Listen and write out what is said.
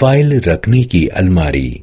File रखने की अलमारी।